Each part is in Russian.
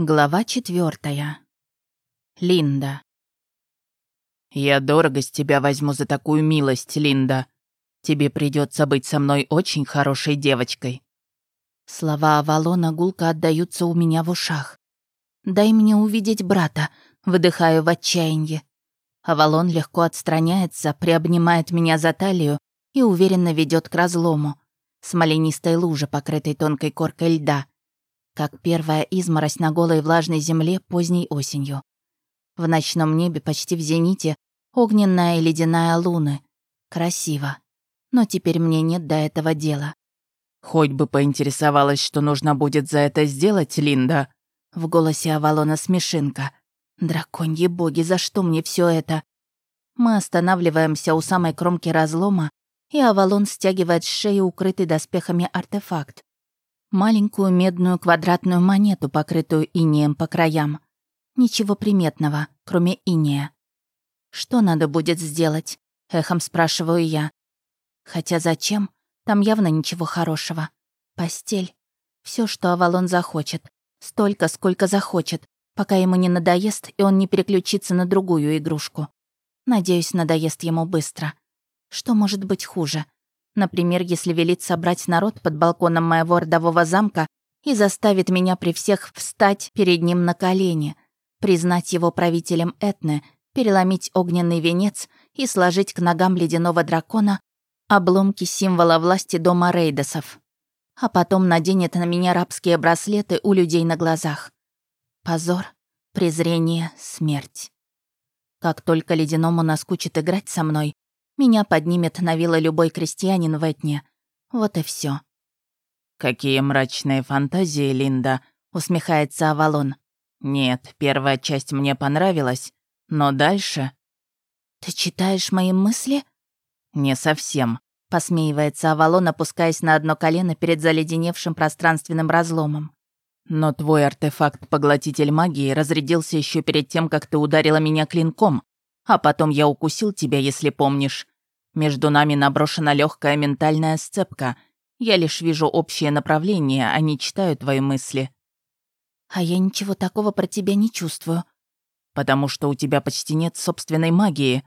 Глава четвертая. Линда. «Я дорого с тебя возьму за такую милость, Линда. Тебе придется быть со мной очень хорошей девочкой». Слова Авалона гулко отдаются у меня в ушах. «Дай мне увидеть брата», — выдыхаю в отчаянии. Авалон легко отстраняется, приобнимает меня за талию и уверенно ведет к разлому. Смоленистой луже, покрытой тонкой коркой льда — как первая изморозь на голой влажной земле поздней осенью. В ночном небе почти в зените огненная и ледяная луны. Красиво. Но теперь мне нет до этого дела. «Хоть бы поинтересовалась, что нужно будет за это сделать, Линда». В голосе Авалона смешинка. «Драконьи боги, за что мне все это?» Мы останавливаемся у самой кромки разлома, и Авалон стягивает с шеи укрытый доспехами артефакт маленькую медную квадратную монету, покрытую инеем по краям. Ничего приметного, кроме инея. «Что надо будет сделать?» — эхом спрашиваю я. Хотя зачем? Там явно ничего хорошего. Постель. Все, что Авалон захочет. Столько, сколько захочет, пока ему не надоест, и он не переключится на другую игрушку. Надеюсь, надоест ему быстро. Что может быть хуже? Например, если велит собрать народ под балконом моего родового замка и заставит меня при всех встать перед ним на колени, признать его правителем Этны, переломить огненный венец и сложить к ногам ледяного дракона обломки символа власти дома Рейдесов. А потом наденет на меня рабские браслеты у людей на глазах. Позор, презрение, смерть. Как только ледяному наскучит играть со мной, меня поднимет на вилла любой крестьянин в Этне. Вот и все. «Какие мрачные фантазии, Линда», — усмехается Авалон. «Нет, первая часть мне понравилась, но дальше...» «Ты читаешь мои мысли?» «Не совсем», — посмеивается Авалон, опускаясь на одно колено перед заледеневшим пространственным разломом. «Но твой артефакт-поглотитель магии разрядился еще перед тем, как ты ударила меня клинком, а потом я укусил тебя, если помнишь. Между нами наброшена легкая ментальная сцепка. Я лишь вижу общее направление, а не читаю твои мысли. А я ничего такого про тебя не чувствую. Потому что у тебя почти нет собственной магии.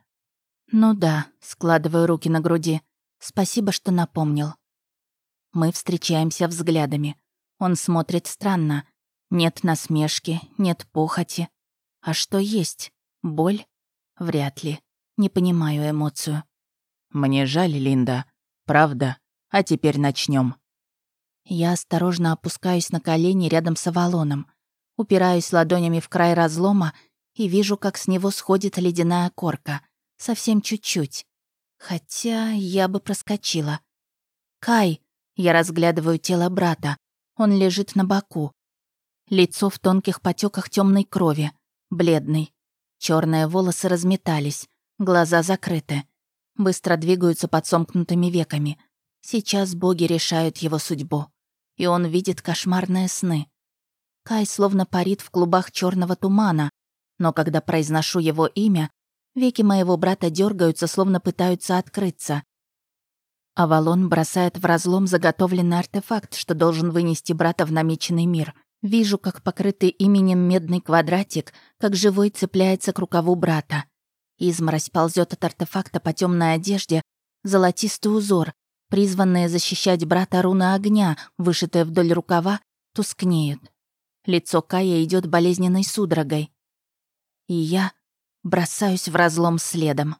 Ну да, складываю руки на груди. Спасибо, что напомнил. Мы встречаемся взглядами. Он смотрит странно. Нет насмешки, нет похоти. А что есть? Боль? Вряд ли. Не понимаю эмоцию. Мне жаль, Линда. Правда. А теперь начнем. Я осторожно опускаюсь на колени рядом с Авалоном, упираюсь ладонями в край разлома и вижу, как с него сходит ледяная корка. Совсем чуть-чуть. Хотя я бы проскочила. «Кай!» Я разглядываю тело брата. Он лежит на боку. Лицо в тонких потеках темной крови. Бледный. Черные волосы разметались, глаза закрыты. Быстро двигаются под сомкнутыми веками. Сейчас боги решают его судьбу. И он видит кошмарные сны. Кай словно парит в клубах черного тумана, но когда произношу его имя, веки моего брата дергаются, словно пытаются открыться. Авалон бросает в разлом заготовленный артефакт, что должен вынести брата в намеченный мир — Вижу, как покрытый именем медный квадратик, как живой цепляется к рукаву брата. Изморозь ползет от артефакта по темной одежде, золотистый узор, призванные защищать брата руны огня, вышитые вдоль рукава, тускнеют. Лицо Кая идет болезненной судорогой. И я бросаюсь в разлом следом.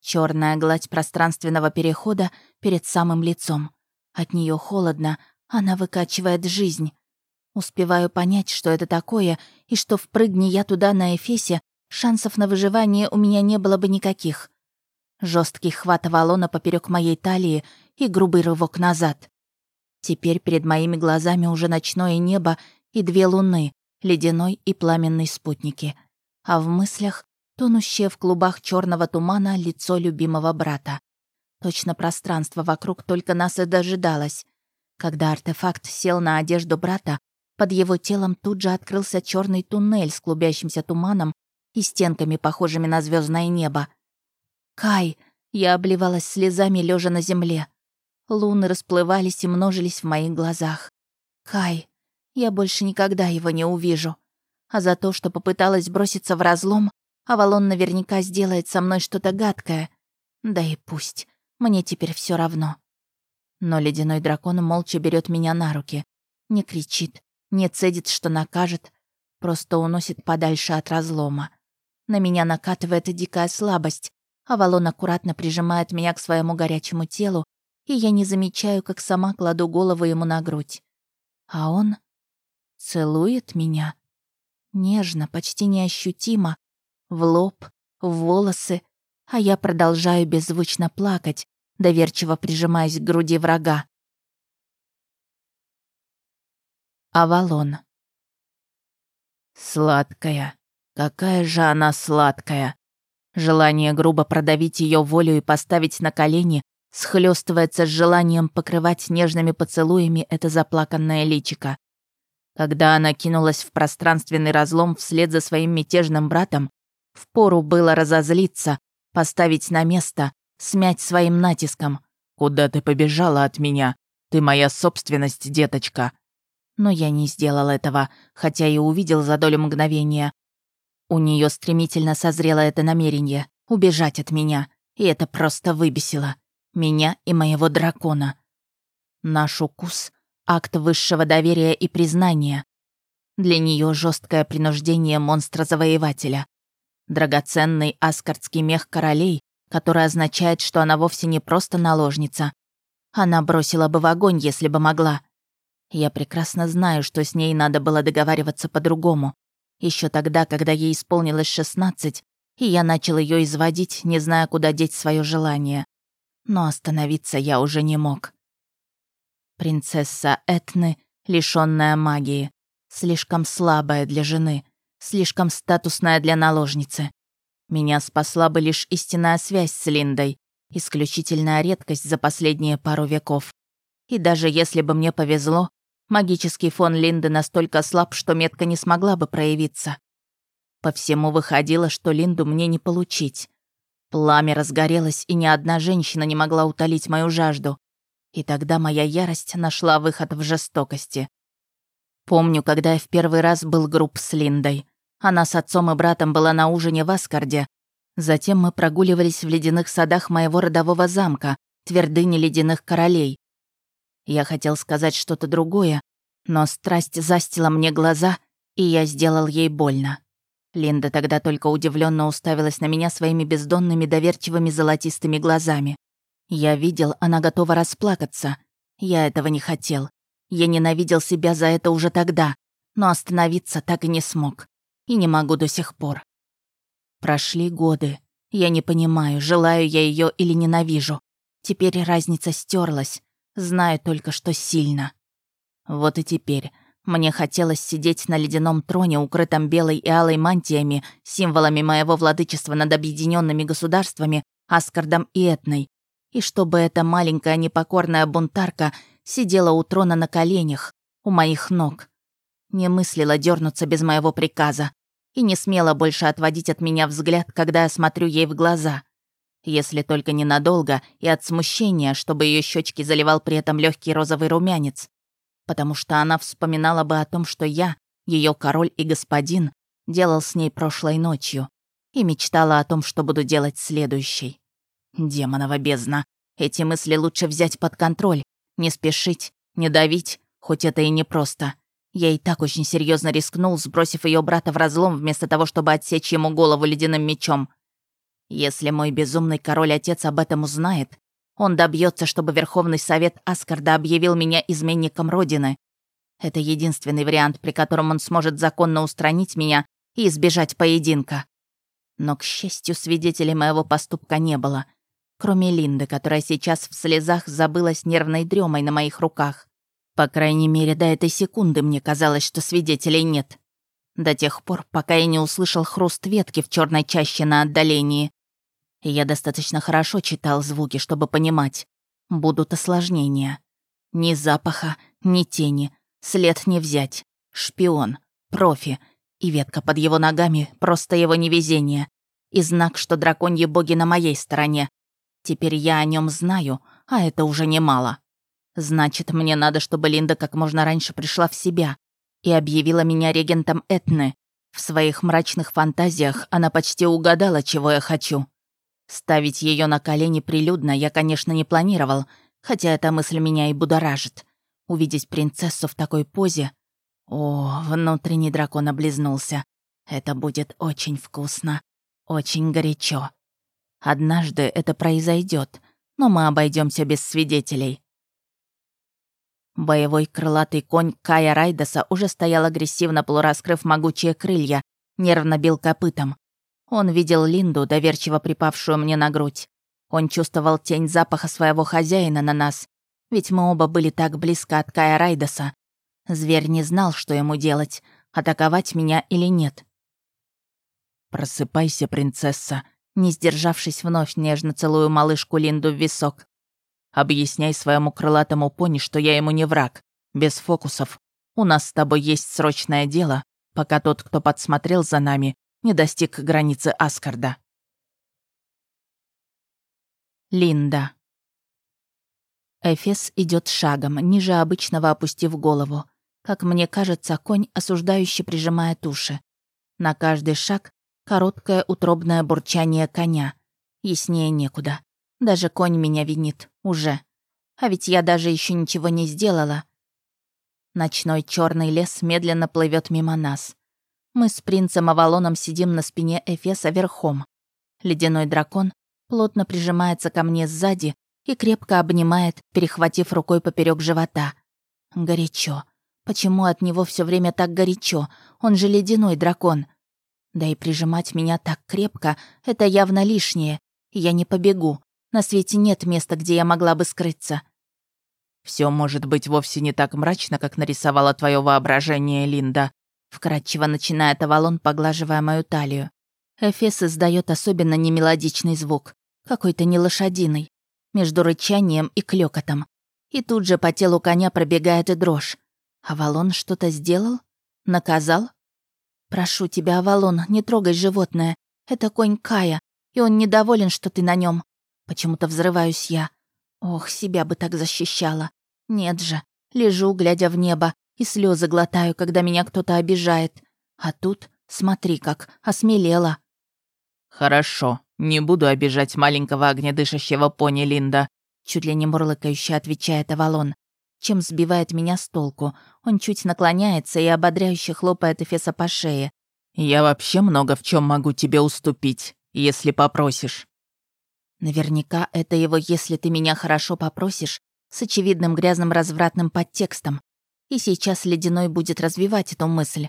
Черная гладь пространственного перехода перед самым лицом. От нее холодно, она выкачивает жизнь. Успеваю понять, что это такое, и что впрыгни я туда на Эфесе, шансов на выживание у меня не было бы никаких. Жесткий хват Авалона поперек моей талии и грубый рывок назад. Теперь перед моими глазами уже ночное небо и две луны, ледяной и пламенной спутники. А в мыслях тонущее в клубах черного тумана лицо любимого брата. Точно пространство вокруг только нас и дожидалось. Когда артефакт сел на одежду брата, под его телом тут же открылся черный туннель с клубящимся туманом и стенками, похожими на звездное небо. «Кай!» Я обливалась слезами, лежа на земле. Луны расплывались и множились в моих глазах. «Кай! Я больше никогда его не увижу. А за то, что попыталась броситься в разлом, Авалон наверняка сделает со мной что-то гадкое. Да и пусть. Мне теперь все равно. Но ледяной дракон молча берет меня на руки. Не кричит, не цедит, что накажет. Просто уносит подальше от разлома. На меня накатывает дикая слабость. Авалон аккуратно прижимает меня к своему горячему телу, и я не замечаю, как сама кладу голову ему на грудь. А он целует меня. Нежно, почти неощутимо. В лоб, в волосы. А я продолжаю беззвучно плакать, доверчиво прижимаясь к груди врага. Авалон. Сладкая. Какая же она сладкая. Желание грубо продавить ее волю и поставить на колени схлестывается с желанием покрывать нежными поцелуями это заплаканное личико. Когда она кинулась в пространственный разлом вслед за своим мятежным братом, впору было разозлиться, поставить на место, смять своим натиском. «Куда ты побежала от меня? Ты моя собственность, деточка!» Но я не сделал этого, хотя и увидел за долю мгновения. У нее стремительно созрело это намерение — убежать от меня, и это просто выбесило. Меня и моего дракона. Наш укус — акт высшего доверия и признания. Для нее жесткое принуждение монстра-завоевателя. Драгоценный аскардский мех королей, который означает, что она вовсе не просто наложница. Она бросила бы в огонь, если бы могла. Я прекрасно знаю, что с ней надо было договариваться по-другому. Еще тогда, когда ей исполнилось 16, и я начал ее изводить, не зная, куда деть свое желание. Но остановиться я уже не мог. Принцесса Этны, лишённая магии, слишком слабая для жены, слишком статусная для наложницы. Меня спасла бы лишь истинная связь с Линдой, исключительная редкость за последние пару веков. И даже если бы мне повезло, магический фон Линды настолько слаб, что метка не смогла бы проявиться. По всему выходило, что Линду мне не получить. Пламя разгорелось, и ни одна женщина не могла утолить мою жажду. И тогда моя ярость нашла выход в жестокости. Помню, когда я в первый раз был групп с Линдой. Она с отцом и братом была на ужине в Аскарде. Затем мы прогуливались в ледяных садах моего родового замка, твердыни ледяных королей. Я хотел сказать что-то другое, но страсть застила мне глаза, и я сделал ей больно. Линда тогда только удивленно уставилась на меня своими бездонными доверчивыми золотистыми глазами. Я видел, она готова расплакаться. Я этого не хотел. Я ненавидел себя за это уже тогда, но остановиться так и не смог и не могу до сих пор. Прошли годы. Я не понимаю, желаю я ее или ненавижу. Теперь разница стерлась. Знаю только, что сильно. Вот и теперь мне хотелось сидеть на ледяном троне, укрытом белой и алой мантиями, символами моего владычества над объединенными государствами, Аскардом и Этной. И чтобы эта маленькая непокорная бунтарка сидела у трона на коленях, у моих ног. Не мыслила дернуться без моего приказа и не смела больше отводить от меня взгляд, когда я смотрю ей в глаза. Если только ненадолго и от смущения, чтобы ее щечки заливал при этом легкий розовый румянец. Потому что она вспоминала бы о том, что я, ее король и господин, делал с ней прошлой ночью, и мечтала о том, что буду делать следующей. Демонова бездна. Эти мысли лучше взять под контроль, не спешить, не давить, хоть это и непросто. Я и так очень серьезно рискнул, сбросив ее брата в разлом, вместо того, чтобы отсечь ему голову ледяным мечом. Если мой безумный король-отец об этом узнает, он добьется, чтобы Верховный Совет Аскарда объявил меня изменником Родины. Это единственный вариант, при котором он сможет законно устранить меня и избежать поединка. Но, к счастью, свидетелей моего поступка не было, кроме Линды, которая сейчас в слезах забылась нервной дремой на моих руках. По крайней мере, до этой секунды мне казалось, что свидетелей нет. До тех пор, пока я не услышал хруст ветки в черной чаще на отдалении. И я достаточно хорошо читал звуки, чтобы понимать. Будут осложнения. Ни запаха, ни тени. След не взять. Шпион. Профи. И ветка под его ногами — просто его невезение. И знак, что драконьи боги на моей стороне. Теперь я о нем знаю, а это уже немало. Значит, мне надо, чтобы Линда как можно раньше пришла в себя и объявила меня регентом Этны, В своих мрачных фантазиях она почти угадала, чего я хочу. Ставить ее на колени прилюдно я, конечно, не планировал, хотя эта мысль меня и будоражит. Увидеть принцессу в такой позе... О, внутренний дракон облизнулся. Это будет очень вкусно, очень горячо. Однажды это произойдет, но мы обойдемся без свидетелей. Боевой крылатый конь Кая Райдаса уже стоял агрессивно, полураскрыв могучие крылья, нервно бил копытом. Он видел Линду, доверчиво припавшую мне на грудь. Он чувствовал тень запаха своего хозяина на нас, ведь мы оба были так близко от Кая Райдаса. Зверь не знал, что ему делать, атаковать меня или нет. «Просыпайся, принцесса», не сдержавшись вновь нежно целую малышку Линду в висок. «Объясняй своему крылатому пони, что я ему не враг, без фокусов. У нас с тобой есть срочное дело, пока тот, кто подсмотрел за нами, не достиг границы Аскарда». Линда. Эфес идет шагом, ниже обычного опустив голову. Как мне кажется, конь осуждающе прижимает уши. На каждый шаг короткое утробное бурчание коня. Яснее некуда. Даже конь меня винит. Уже. А ведь я даже еще ничего не сделала. Ночной черный лес медленно плывет мимо нас. Мы с принцем Авалоном сидим на спине Эфеса верхом. Ледяной дракон плотно прижимается ко мне сзади и крепко обнимает, перехватив рукой поперек живота. Горячо. Почему от него все время так горячо? Он же ледяной дракон. Да и прижимать меня так крепко — это явно лишнее. Я не побегу. На свете нет места, где я могла бы скрыться. Все может быть вовсе не так мрачно, как нарисовало твое воображение, Линда. Вкратчиво начинает Авалон, поглаживая мою талию. Эфес издает особенно немелодичный звук, какой-то не лошадиный, между рычанием и клёкотом. И тут же по телу коня пробегает и дрожь. Авалон что-то сделал? Наказал? Прошу тебя, Авалон, не трогай животное. Это конь Кая, и он недоволен, что ты на нем. Почему-то взрываюсь я. Ох, себя бы так защищала. Нет же, лежу, глядя в небо, и слезы глотаю, когда меня кто-то обижает. А тут, смотри как, осмелела. «Хорошо, не буду обижать маленького огнедышащего пони Линда», чуть ли не мурлыкающе отвечает Авалон, чем сбивает меня с толку. Он чуть наклоняется и ободряюще хлопает Эфеса по шее. «Я вообще много в чем могу тебе уступить, если попросишь». Наверняка это его «если ты меня хорошо попросишь» с очевидным грязным развратным подтекстом. И сейчас Ледяной будет развивать эту мысль.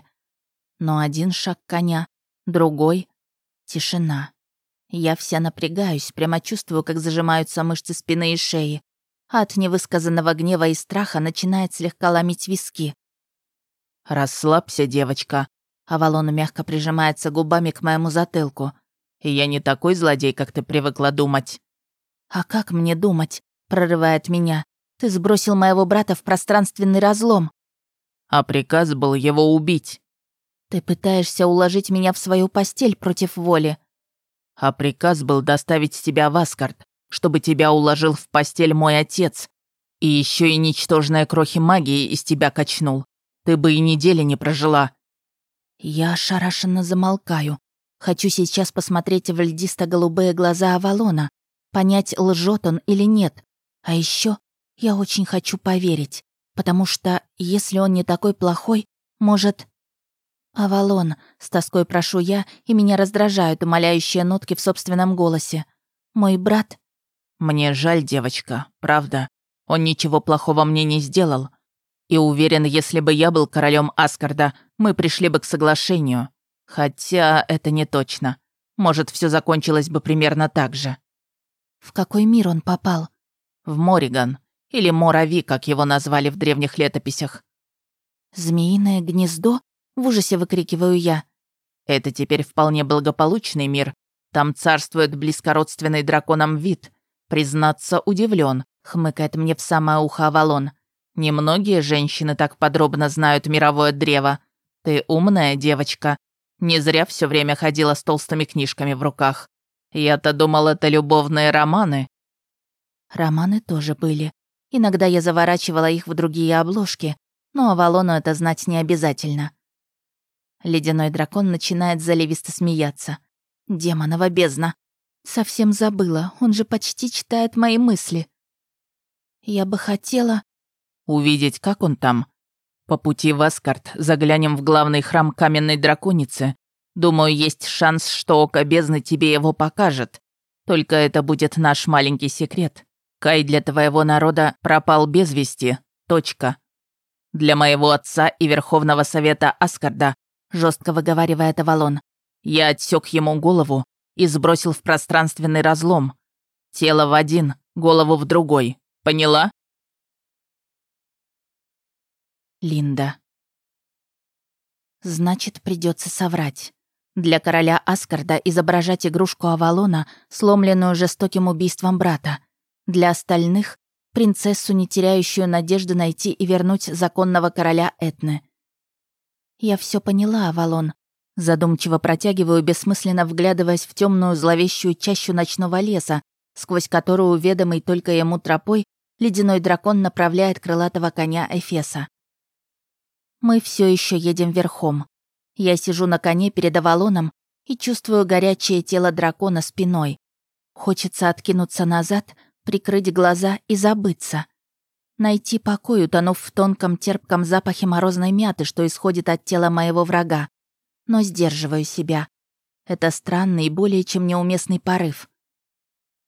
Но один шаг коня, другой Тишина. Я вся напрягаюсь, прямо чувствую, как зажимаются мышцы спины и шеи. от невысказанного гнева и страха начинает слегка ломить виски. «Расслабься, девочка», — Авалон мягко прижимается губами к моему затылку. «Я не такой злодей, как ты привыкла думать». «А как мне думать?» — прорывает меня. «Ты сбросил моего брата в пространственный разлом». «А приказ был его убить». Ты пытаешься уложить меня в свою постель против воли. А приказ был доставить тебя в Аскард, чтобы тебя уложил в постель мой отец. И еще и ничтожная крохи магии из тебя качнул. Ты бы и недели не прожила. Я ошарашенно замолкаю. Хочу сейчас посмотреть в льдисто-голубые глаза Авалона, понять, лжет он или нет. А еще я очень хочу поверить, потому что если он не такой плохой, может... «Авалон», — с тоской прошу я, и меня раздражают умоляющие нотки в собственном голосе. «Мой брат...» «Мне жаль, девочка, правда. Он ничего плохого мне не сделал. И уверен, если бы я был королем Аскарда, мы пришли бы к соглашению. Хотя это не точно. Может, все закончилось бы примерно так же». «В какой мир он попал?» «В Мориган. Или Морави, как его назвали в древних летописях». «Змеиное гнездо?» В ужасе выкрикиваю я. Это теперь вполне благополучный мир. Там царствует близкородственный драконам вид. Признаться, удивлен, хмыкает мне в самое ухо Авалон. Немногие женщины так подробно знают мировое древо. Ты умная девочка. Не зря все время ходила с толстыми книжками в руках. Я-то думал, это любовные романы. Романы тоже были. Иногда я заворачивала их в другие обложки, но Авалону это знать не обязательно. Ледяной дракон начинает заливисто смеяться. Демонова бездна. Совсем забыла, он же почти читает мои мысли. Я бы хотела... Увидеть, как он там. По пути в Аскарт заглянем в главный храм каменной драконицы. Думаю, есть шанс, что око бездны тебе его покажет. Только это будет наш маленький секрет. Кай для твоего народа пропал без вести. Точка. Для моего отца и Верховного Совета Аскарда, жестко выговаривает Авалон, я отсек ему голову и сбросил в пространственный разлом. Тело в один, голову в другой. Поняла? Линда. Значит, придется соврать. Для короля Аскарда изображать игрушку Авалона, сломленную жестоким убийством брата. Для остальных — принцессу, не теряющую надежды найти и вернуть законного короля Этны. «Я все поняла, Авалон», Задумчиво протягиваю, бессмысленно вглядываясь в темную зловещую чащу ночного леса, сквозь которую, ведомый только ему тропой, ледяной дракон направляет крылатого коня Эфеса. Мы все еще едем верхом. Я сижу на коне перед Авалоном и чувствую горячее тело дракона спиной. Хочется откинуться назад, прикрыть глаза и забыться. Найти покой, утонув в тонком терпком запахе морозной мяты, что исходит от тела моего врага но сдерживаю себя. Это странный и более чем неуместный порыв.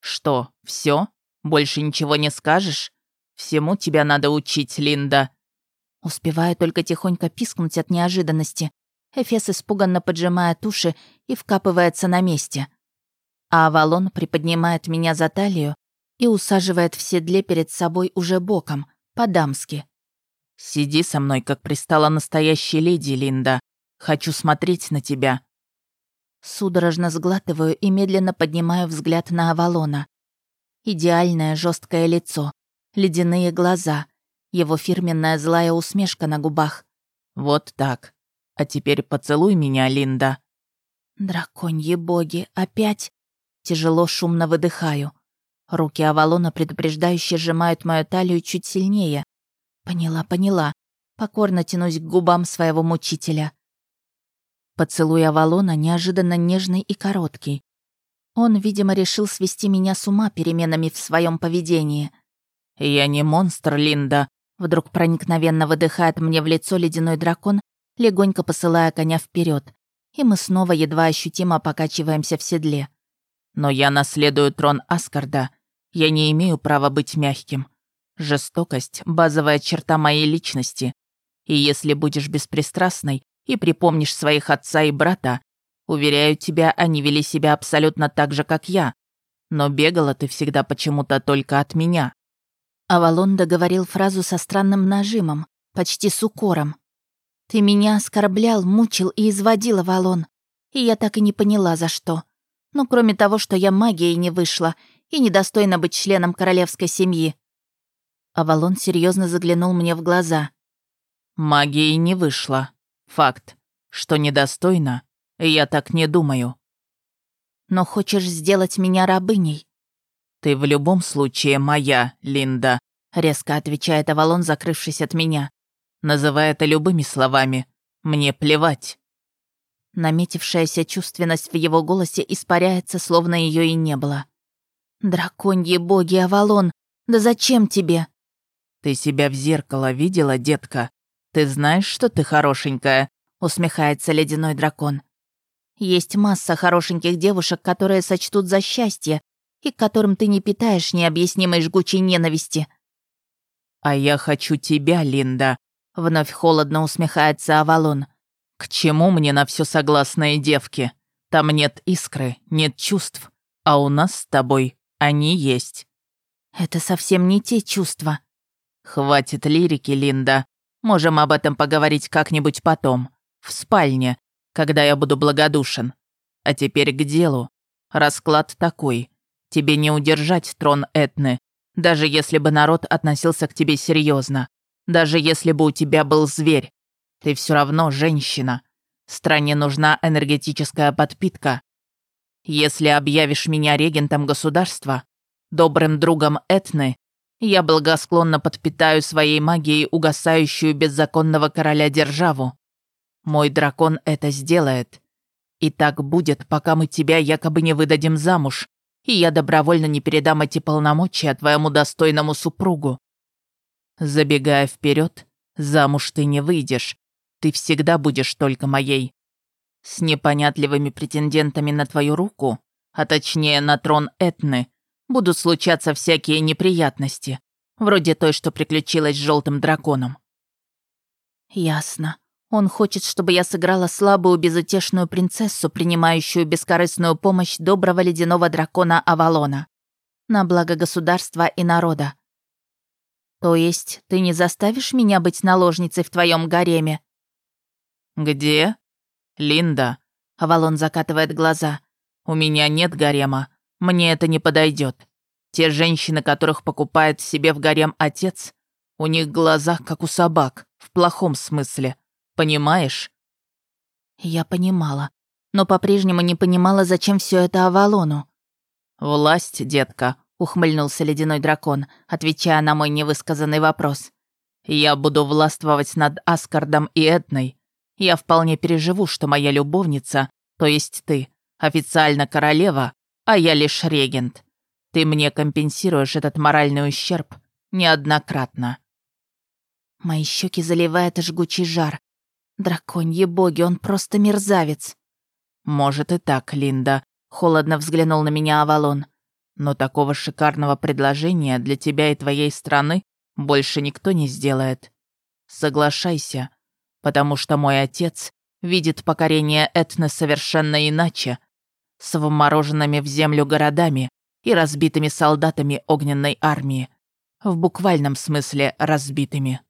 «Что, все? Больше ничего не скажешь? Всему тебя надо учить, Линда». Успеваю только тихонько пискнуть от неожиданности. Эфес испуганно поджимает уши и вкапывается на месте. А Авалон приподнимает меня за талию и усаживает в седле перед собой уже боком, по-дамски. «Сиди со мной, как пристала настоящей леди, Линда. Хочу смотреть на тебя». Судорожно сглатываю и медленно поднимаю взгляд на Авалона. Идеальное жесткое лицо, ледяные глаза, его фирменная злая усмешка на губах. «Вот так. А теперь поцелуй меня, Линда». Драконьи боги, опять? Тяжело, шумно выдыхаю. Руки Авалона предупреждающе сжимают мою талию чуть сильнее. Поняла, поняла. Покорно тянусь к губам своего мучителя. Поцелуй Авалона неожиданно нежный и короткий. Он, видимо, решил свести меня с ума переменами в своем поведении. «Я не монстр, Линда», — вдруг проникновенно выдыхает мне в лицо ледяной дракон, легонько посылая коня вперед, и мы снова едва ощутимо покачиваемся в седле. «Но я наследую трон Аскарда. Я не имею права быть мягким. Жестокость — базовая черта моей личности. И если будешь беспристрастной, и припомнишь своих отца и брата, уверяю тебя, они вели себя абсолютно так же, как я. Но бегала ты всегда почему-то только от меня». Авалон договорил фразу со странным нажимом, почти с укором. «Ты меня оскорблял, мучил и изводил, Авалон. И я так и не поняла, за что. Ну, кроме того, что я магией не вышла и недостойна быть членом королевской семьи». Авалон серьезно заглянул мне в глаза. «Магией не вышла. Факт. Что недостойно, я так не думаю. Но хочешь сделать меня рабыней? Ты в любом случае моя, Линда, резко отвечает Авалон, закрывшись от меня. Называй это любыми словами. Мне плевать. Наметившаяся чувственность в его голосе испаряется, словно ее и не было. «Драконьи боги, Авалон, да зачем тебе?» «Ты себя в зеркало видела, детка? «Ты знаешь, что ты хорошенькая?» — усмехается ледяной дракон. «Есть масса хорошеньких девушек, которые сочтут за счастье, и к которым ты не питаешь необъяснимой жгучей ненависти». «А я хочу тебя, Линда», — вновь холодно усмехается Авалон. «К чему мне на все согласные девки? Там нет искры, нет чувств, а у нас с тобой они есть». «Это совсем не те чувства». «Хватит лирики, Линда. Можем об этом поговорить как-нибудь потом. В спальне, когда я буду благодушен. А теперь к делу. Расклад такой. Тебе не удержать трон Этны, даже если бы народ относился к тебе серьезно, даже если бы у тебя был зверь. Ты все равно женщина. Стране нужна энергетическая подпитка. Если объявишь меня регентом государства, добрым другом Этны, я благосклонно подпитаю своей магией угасающую беззаконного короля державу. Мой дракон это сделает. И так будет, пока мы тебя якобы не выдадим замуж, и я добровольно не передам эти полномочия твоему достойному супругу. Забегая вперед, замуж ты не выйдешь. Ты всегда будешь только моей. С непонятливыми претендентами на твою руку, а точнее на трон Этны, будут случаться всякие неприятности, вроде той, что приключилась с желтым драконом. Ясно. Он хочет, чтобы я сыграла слабую безутешную принцессу, принимающую бескорыстную помощь доброго ледяного дракона Авалона. На благо государства и народа. То есть ты не заставишь меня быть наложницей в твоем гареме? Где? Линда. Авалон закатывает глаза. У меня нет гарема. Мне это не подойдет. Те женщины, которых покупает себе в гарем отец, у них глаза, как у собак, в плохом смысле. Понимаешь?» Я понимала, но по-прежнему не понимала, зачем все это Авалону. «Власть, детка», — ухмыльнулся ледяной дракон, отвечая на мой невысказанный вопрос. «Я буду властвовать над Аскардом и Этной. Я вполне переживу, что моя любовница, то есть ты, официально королева, а я лишь регент. Ты мне компенсируешь этот моральный ущерб неоднократно». Мои щеки заливает жгучий жар, Драконьи боги, он просто мерзавец. Может и так, Линда, холодно взглянул на меня Авалон. Но такого шикарного предложения для тебя и твоей страны больше никто не сделает. Соглашайся, потому что мой отец видит покорение Этны совершенно иначе, с вмороженными в землю городами и разбитыми солдатами огненной армии. В буквальном смысле разбитыми.